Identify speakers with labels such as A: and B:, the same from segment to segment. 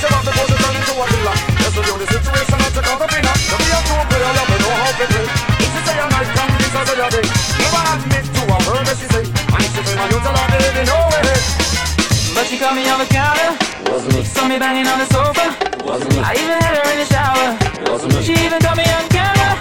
A: she But she caught me on the counter.
B: Was me.
A: Saw me banging on the sofa.
B: Wasn't me.
A: I even had her in the shower.
B: Wasn't me.
A: She even caught me on camera.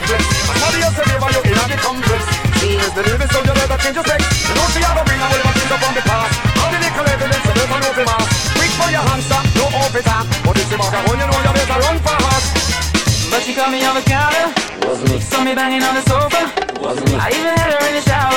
B: Me
C: think I know flex. Somebody else said, never you in on the complex. She is the living so you never change your sex. You know she have a bring away my things up from the past. All the little evidence, so there's no open mask. Quick for your hamster, no open tap. But it's the back when you know you better run fast.
A: But she caught me on the counter,
B: Wasn't me.
A: saw me banging on the sofa.
B: Wasn't me.
A: I even had her in the shower.